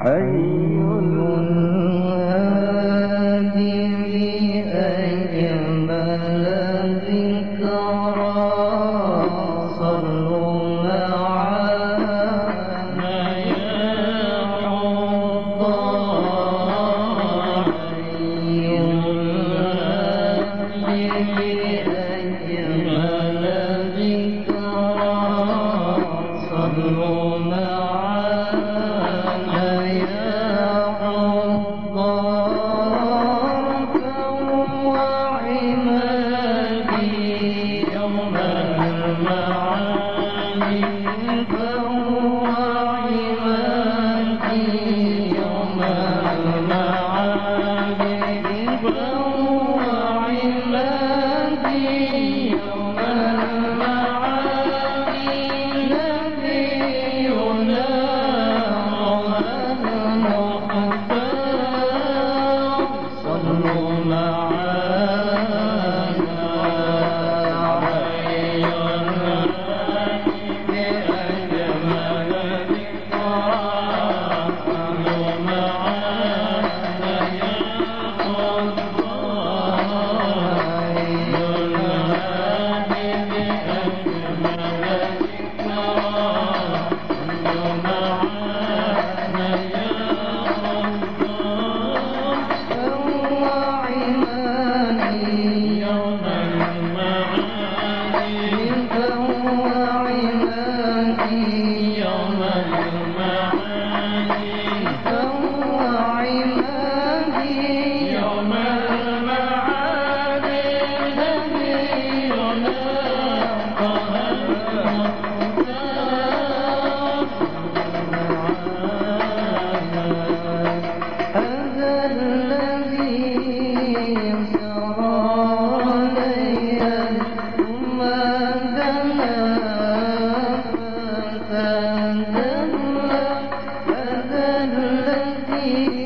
哎。Yeah. Thank you. Thank you.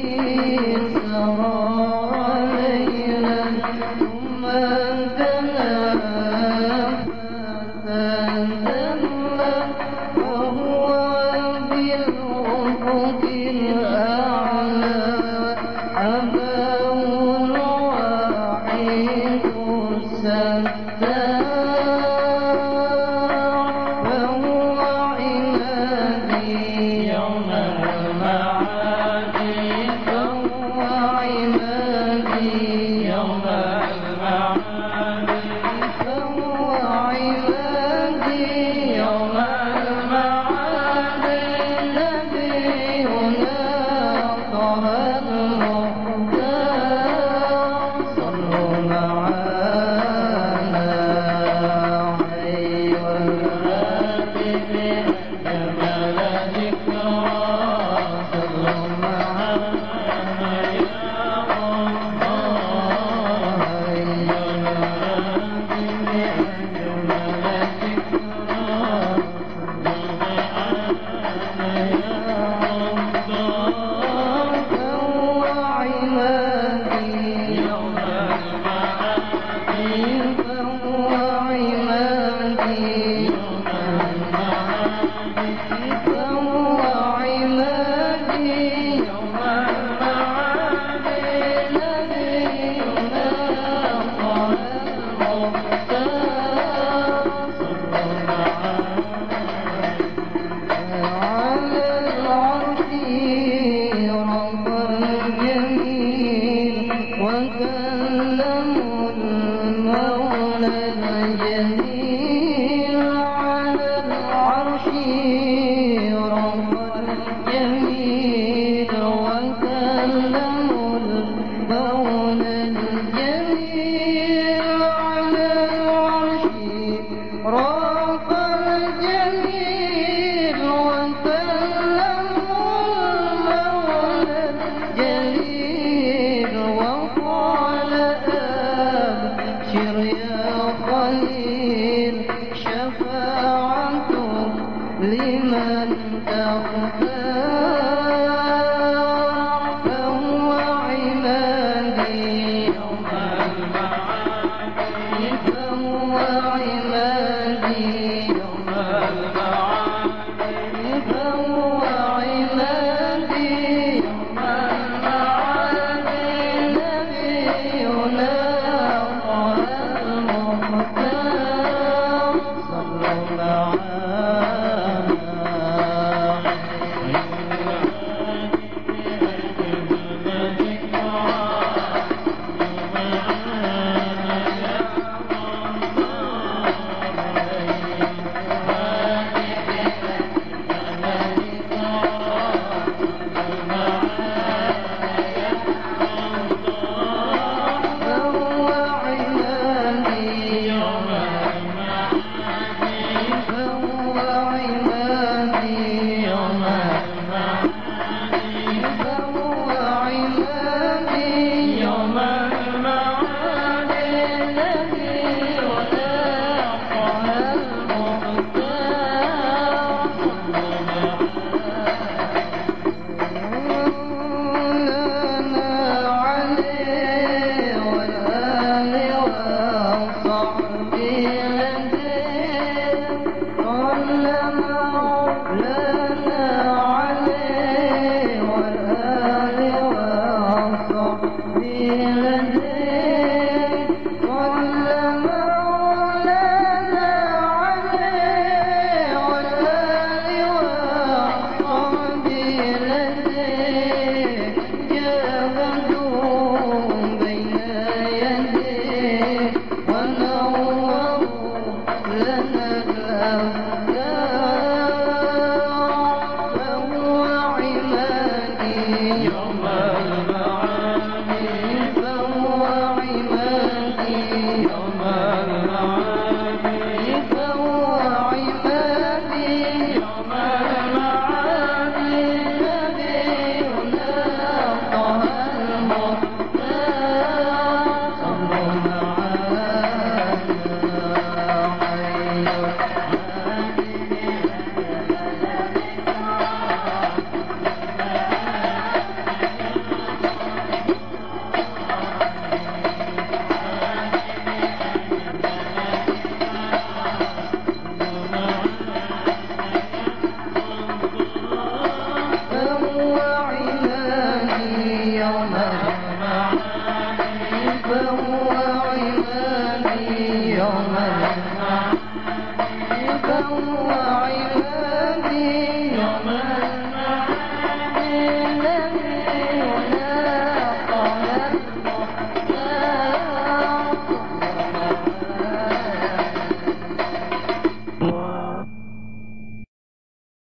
yuma